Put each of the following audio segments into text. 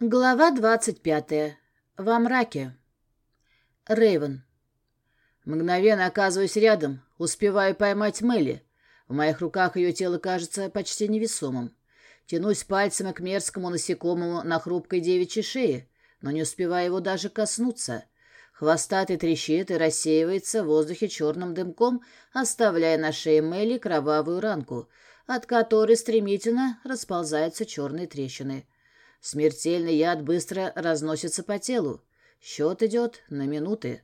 Глава двадцать пятая. Во мраке. Рейвен. Мгновенно оказываюсь рядом, успеваю поймать Мелли. В моих руках ее тело кажется почти невесомым. Тянусь пальцами к мерзкому насекомому на хрупкой девичьей шее, но не успеваю его даже коснуться. Хвостатый трещит и рассеивается в воздухе черным дымком, оставляя на шее Мелли кровавую ранку, от которой стремительно расползаются черные трещины. Смертельный яд быстро разносится по телу. Счет идет на минуты.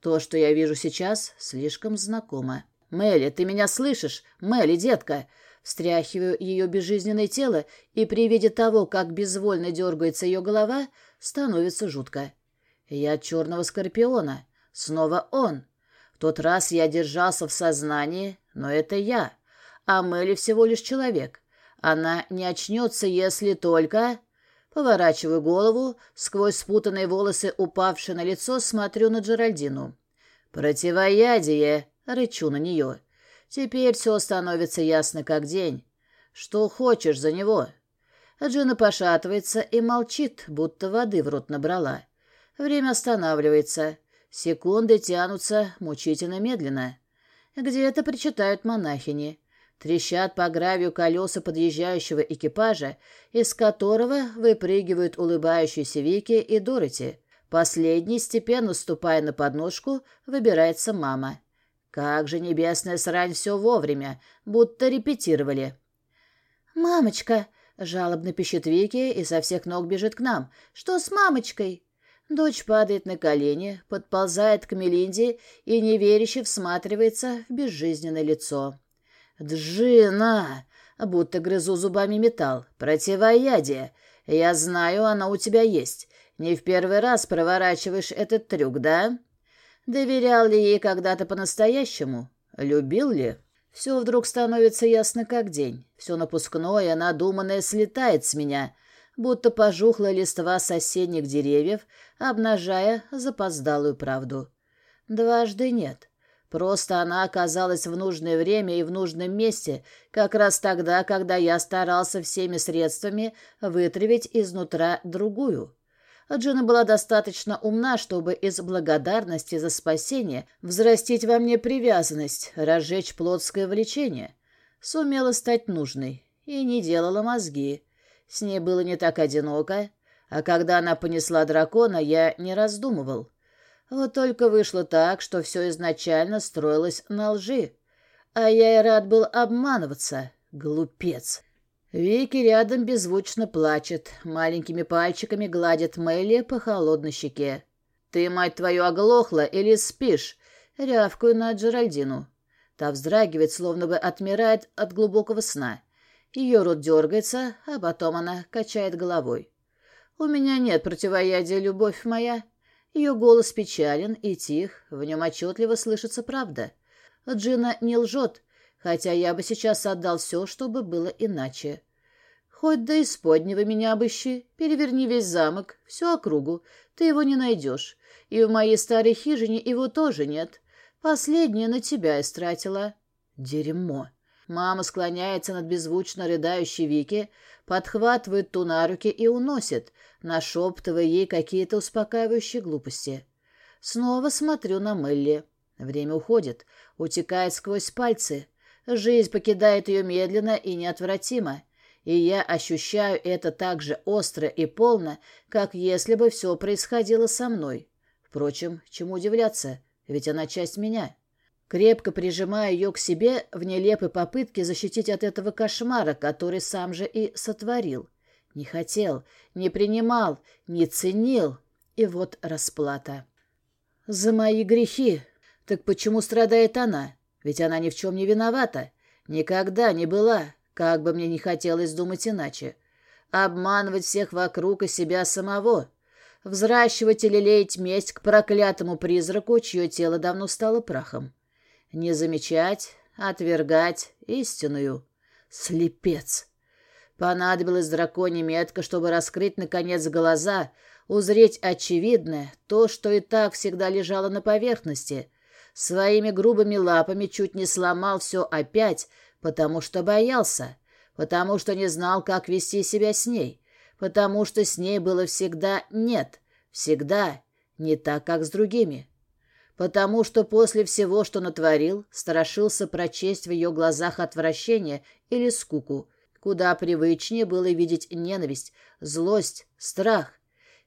То, что я вижу сейчас, слишком знакомо. «Мелли, ты меня слышишь? Мелли, детка!» Встряхиваю ее безжизненное тело, и при виде того, как безвольно дергается ее голова, становится жутко. Я черного скорпиона. Снова он. В тот раз я держался в сознании, но это я. А Мелли всего лишь человек. Она не очнется, если только... Поворачиваю голову, сквозь спутанные волосы, упавшие на лицо, смотрю на Джеральдину. «Противоядие!» — рычу на нее. Теперь все становится ясно как день. Что хочешь за него? Джина пошатывается и молчит, будто воды в рот набрала. Время останавливается. Секунды тянутся мучительно медленно. Где-то причитают монахини. Трещат по гравию колеса подъезжающего экипажа, из которого выпрыгивают улыбающиеся Вики и Дороти. Последний, степенно ступая на подножку, выбирается мама. Как же небесная срань все вовремя, будто репетировали. «Мамочка!» — жалобно пищит Вики и со всех ног бежит к нам. «Что с мамочкой?» Дочь падает на колени, подползает к Мелинде и неверяще всматривается в безжизненное лицо. «Джина!» Будто грызу зубами металл. «Противоядие! Я знаю, оно у тебя есть. Не в первый раз проворачиваешь этот трюк, да? Доверял ли ей когда-то по-настоящему? Любил ли?» Все вдруг становится ясно как день. Все напускное, надуманное слетает с меня, будто пожухлая листва соседних деревьев, обнажая запоздалую правду. Дважды нет. Просто она оказалась в нужное время и в нужном месте, как раз тогда, когда я старался всеми средствами вытравить изнутра другую. Джина была достаточно умна, чтобы из благодарности за спасение взрастить во мне привязанность, разжечь плотское влечение. Сумела стать нужной и не делала мозги. С ней было не так одиноко, а когда она понесла дракона, я не раздумывал. Вот только вышло так, что все изначально строилось на лжи. А я и рад был обманываться. Глупец. Вики рядом беззвучно плачет, маленькими пальчиками гладит Мелли по холодной щеке. «Ты, мать твою, оглохла или спишь?» Рявкаю на Джеральдину. Та вздрагивает, словно бы отмирает от глубокого сна. Ее рот дергается, а потом она качает головой. «У меня нет противоядия, любовь моя. Ее голос печален и тих, в нем отчетливо слышится правда. Джина не лжет, хотя я бы сейчас отдал все, чтобы было иначе. Хоть до исподнего меня обыщи, переверни весь замок, всю округу, ты его не найдешь. И в моей старой хижине его тоже нет. Последнее на тебя истратила. Дерьмо. Мама склоняется над беззвучно рыдающей Вики, подхватывает ту на руки и уносит, нашептывая ей какие-то успокаивающие глупости. Снова смотрю на Мелли. Время уходит, утекает сквозь пальцы. Жизнь покидает ее медленно и неотвратимо, и я ощущаю это так же остро и полно, как если бы все происходило со мной. Впрочем, чему удивляться, ведь она часть меня. Крепко прижимая ее к себе в нелепой попытке защитить от этого кошмара, который сам же и сотворил. Не хотел, не принимал, не ценил. И вот расплата. За мои грехи. Так почему страдает она? Ведь она ни в чем не виновата. Никогда не была, как бы мне не хотелось думать иначе. Обманывать всех вокруг и себя самого. Взращивать или леять месть к проклятому призраку, чье тело давно стало прахом. Не замечать, отвергать истинную. Слепец. Понадобилась драконья метка, чтобы раскрыть, наконец, глаза, узреть очевидное, то, что и так всегда лежало на поверхности. Своими грубыми лапами чуть не сломал все опять, потому что боялся, потому что не знал, как вести себя с ней, потому что с ней было всегда «нет», всегда не так, как с другими. Потому что после всего, что натворил, страшился прочесть в ее глазах отвращение или скуку, куда привычнее было видеть ненависть, злость, страх.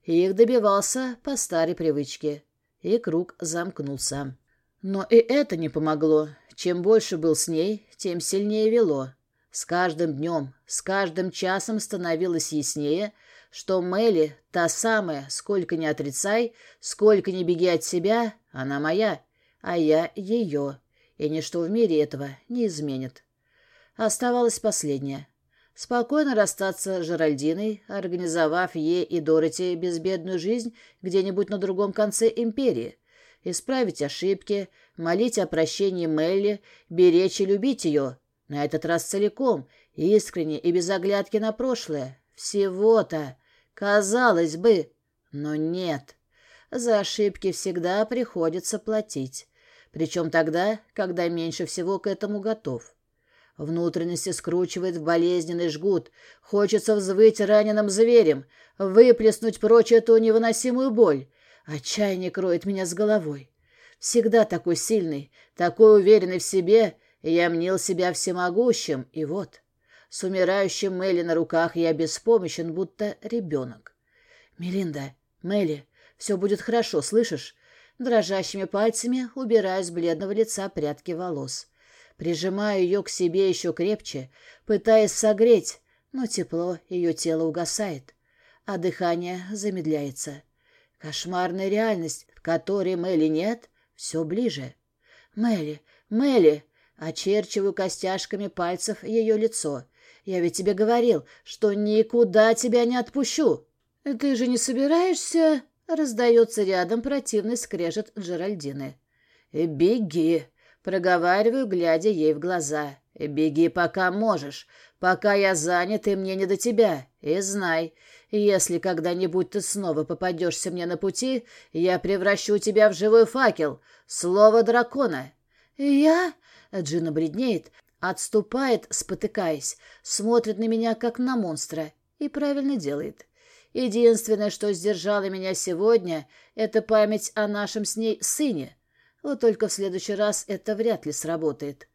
Их добивался по старой привычке. И круг замкнулся. Но и это не помогло. Чем больше был с ней, тем сильнее вело. С каждым днем, с каждым часом становилось яснее, что Мелли, та самая, сколько ни отрицай, сколько ни беги от себя, она моя, а я ее, и ничто в мире этого не изменит. Оставалось последнее. Спокойно расстаться с Жеральдиной, организовав ей и Дороти безбедную жизнь где-нибудь на другом конце империи, исправить ошибки, молить о прощении Мелли, беречь и любить ее, на этот раз целиком, искренне и без оглядки на прошлое. Всего-то, казалось бы, но нет. За ошибки всегда приходится платить. Причем тогда, когда меньше всего к этому готов. Внутренности скручивает в болезненный жгут. Хочется взвыть раненым зверем, выплеснуть прочь эту невыносимую боль. Отчаяние кроет меня с головой. Всегда такой сильный, такой уверенный в себе — я мнил себя всемогущим, и вот, с умирающим Мелли на руках я беспомощен, будто ребенок. «Мелинда, Мелли, все будет хорошо, слышишь?» Дрожащими пальцами убираю с бледного лица прядки волос. Прижимаю ее к себе еще крепче, пытаясь согреть, но тепло ее тело угасает, а дыхание замедляется. Кошмарная реальность, в которой Мелли нет, все ближе. «Мелли, Мелли!» Очерчиваю костяшками пальцев ее лицо. Я ведь тебе говорил, что никуда тебя не отпущу. Ты же не собираешься... Раздается рядом противный скрежет Джеральдины. «Беги!» — проговариваю, глядя ей в глаза. «Беги, пока можешь, пока я занят, и мне не до тебя. И знай, если когда-нибудь ты снова попадешься мне на пути, я превращу тебя в живой факел. Слово дракона». «Я...» Джина бледнеет, отступает, спотыкаясь, смотрит на меня, как на монстра, и правильно делает. Единственное, что сдержало меня сегодня, это память о нашем с ней сыне. Вот только в следующий раз это вряд ли сработает.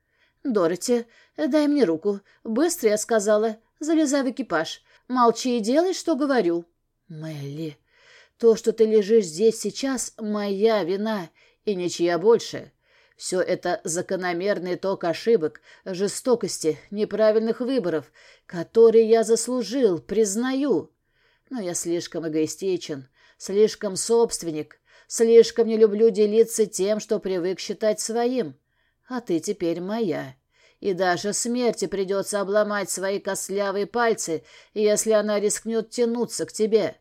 «Дороти, дай мне руку. Быстро, я сказала. Залезай в экипаж. Молчи и делай, что говорю». «Мелли, то, что ты лежишь здесь сейчас, моя вина, и ничья больше. Все это закономерный ток ошибок, жестокости, неправильных выборов, которые я заслужил, признаю. Но я слишком эгоистичен, слишком собственник, слишком не люблю делиться тем, что привык считать своим. А ты теперь моя. И даже смерти придется обломать свои костлявые пальцы, если она рискнет тянуться к тебе.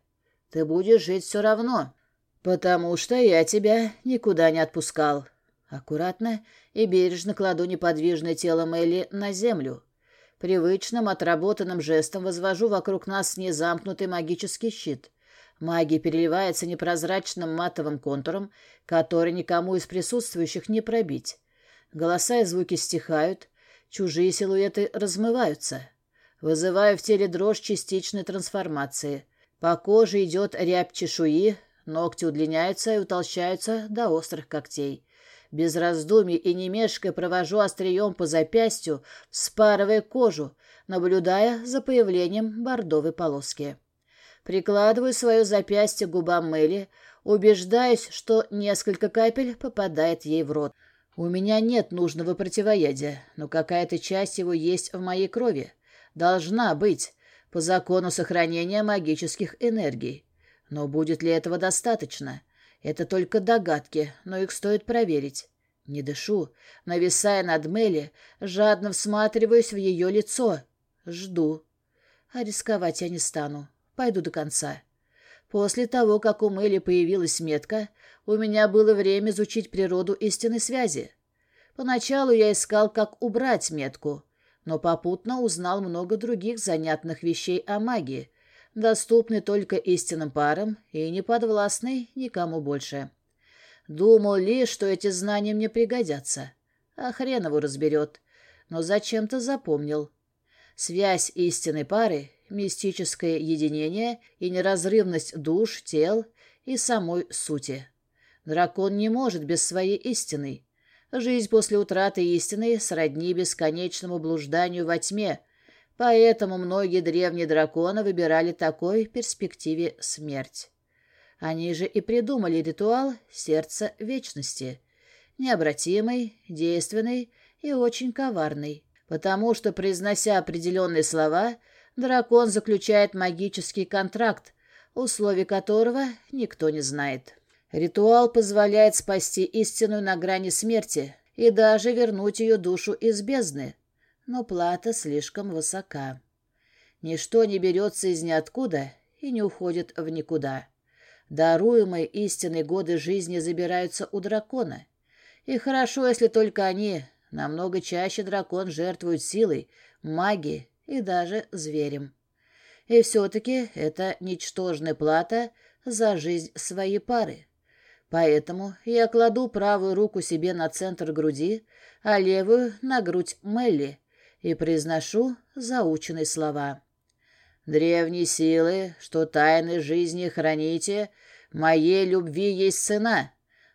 Ты будешь жить все равно, потому что я тебя никуда не отпускал. Аккуратно и бережно кладу неподвижное тело Мелли на землю. Привычным, отработанным жестом возвожу вокруг нас незамкнутый магический щит. Магия переливается непрозрачным матовым контуром, который никому из присутствующих не пробить. Голоса и звуки стихают, чужие силуэты размываются. Вызываю в теле дрожь частичной трансформации. По коже идет рябь чешуи, ногти удлиняются и утолщаются до острых когтей. Без раздумий и не мешкая провожу острием по запястью, спарывая кожу, наблюдая за появлением бордовой полоски. Прикладываю свое запястье к губам Мэли, убеждаюсь, что несколько капель попадает ей в рот. У меня нет нужного противоядия, но какая-то часть его есть в моей крови. Должна быть, по закону сохранения магических энергий. Но будет ли этого достаточно? Это только догадки, но их стоит проверить. Не дышу, нависая над Мелли, жадно всматриваюсь в ее лицо. Жду. А рисковать я не стану. Пойду до конца. После того, как у Мелли появилась метка, у меня было время изучить природу истинной связи. Поначалу я искал, как убрать метку, но попутно узнал много других занятных вещей о магии, доступный только истинным парам и не подвластный никому больше. Думал ли, что эти знания мне пригодятся. А хрен его разберет. Но зачем-то запомнил. Связь истинной пары мистическое единение и неразрывность душ, тел и самой сути. Дракон не может без своей истины. Жизнь после утраты истины сродни бесконечному блужданию во тьме, поэтому многие древние драконы выбирали такой перспективе смерть. Они же и придумали ритуал сердца вечности, необратимый, действенный и очень коварный, потому что, произнося определенные слова, дракон заключает магический контракт, условий которого никто не знает. Ритуал позволяет спасти истинную на грани смерти и даже вернуть ее душу из бездны, но плата слишком высока. Ничто не берется из ниоткуда и не уходит в никуда. Даруемые истинные годы жизни забираются у дракона. И хорошо, если только они, намного чаще дракон жертвует силой, магией и даже зверем. И все-таки это ничтожная плата за жизнь своей пары. Поэтому я кладу правую руку себе на центр груди, а левую — на грудь Мелли и произношу заученные слова. «Древние силы, что тайны жизни храните, моей любви есть цена.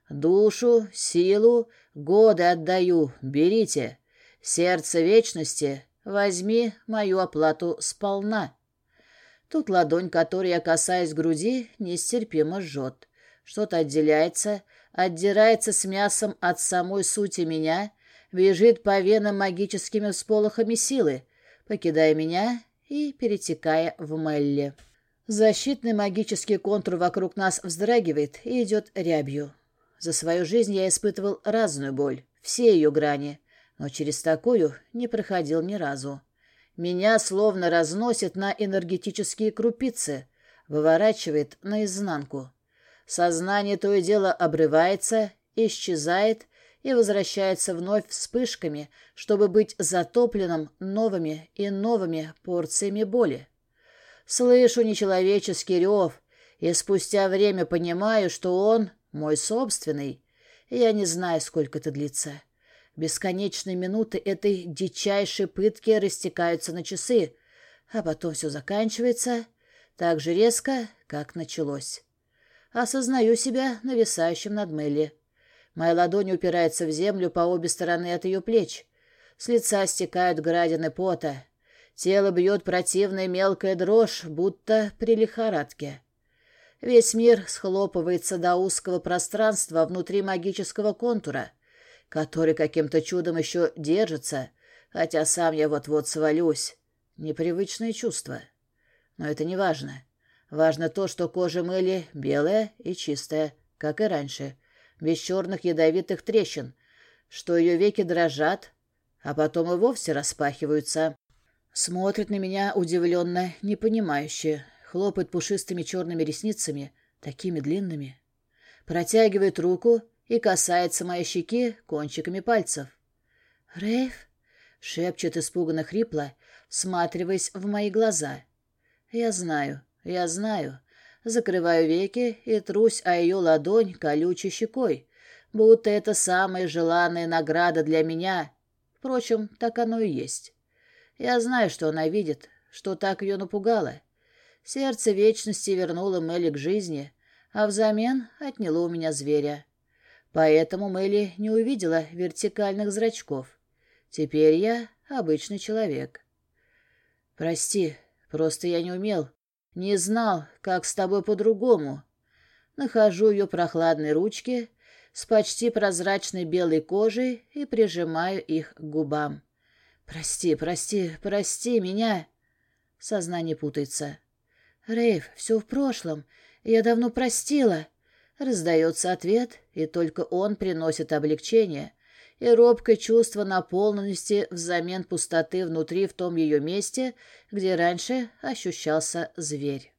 Душу, силу, годы отдаю, берите. Сердце вечности, возьми мою оплату сполна». Тут ладонь, которой я касаюсь груди, нестерпимо жжет. Что-то отделяется, отдирается с мясом от самой сути меня, бежит по венам магическими всполохами силы, покидая меня и перетекая в Мелли. Защитный магический контур вокруг нас вздрагивает и идет рябью. За свою жизнь я испытывал разную боль, все ее грани, но через такую не проходил ни разу. Меня словно разносит на энергетические крупицы, выворачивает наизнанку. Сознание то и дело обрывается, исчезает и возвращается вновь вспышками, чтобы быть затопленным новыми и новыми порциями боли. Слышу нечеловеческий рев, и спустя время понимаю, что он мой собственный. Я не знаю, сколько это длится. Бесконечные минуты этой дичайшей пытки растекаются на часы, а потом все заканчивается так же резко, как началось. Осознаю себя нависающим над Мелли. Моя ладонь упирается в землю по обе стороны от ее плеч. С лица стекают градины пота. Тело бьет противная мелкая дрожь, будто при лихорадке. Весь мир схлопывается до узкого пространства внутри магического контура, который каким-то чудом еще держится, хотя сам я вот-вот свалюсь. Непривычное чувство. Но это не важно. Важно то, что кожа Мэли белая и чистая, как и раньше, без черных ядовитых трещин, что ее веки дрожат, а потом и вовсе распахиваются. Смотрит на меня удивленно, непонимающе, хлопает пушистыми черными ресницами, такими длинными. Протягивает руку и касается моей щеки кончиками пальцев. «Рейв?» — шепчет испуганно хрипло, всматриваясь в мои глаза. «Я знаю, я знаю. Закрываю веки и трусь о ее ладонь колючей щекой, будто это самая желанная награда для меня. Впрочем, так оно и есть. Я знаю, что она видит, что так ее напугало. Сердце вечности вернуло Мелли к жизни, а взамен отняло у меня зверя. Поэтому Мелли не увидела вертикальных зрачков. Теперь я обычный человек. Прости, просто я не умел. Не знал, как с тобой по-другому. Нахожу ее прохладные ручки с почти прозрачной белой кожей и прижимаю их к губам. «Прости, прости, прости меня!» Сознание путается. «Рейв, все в прошлом. Я давно простила». Раздается ответ, и только он приносит облегчение и робкое чувство наполненности взамен пустоты внутри в том ее месте, где раньше ощущался зверь.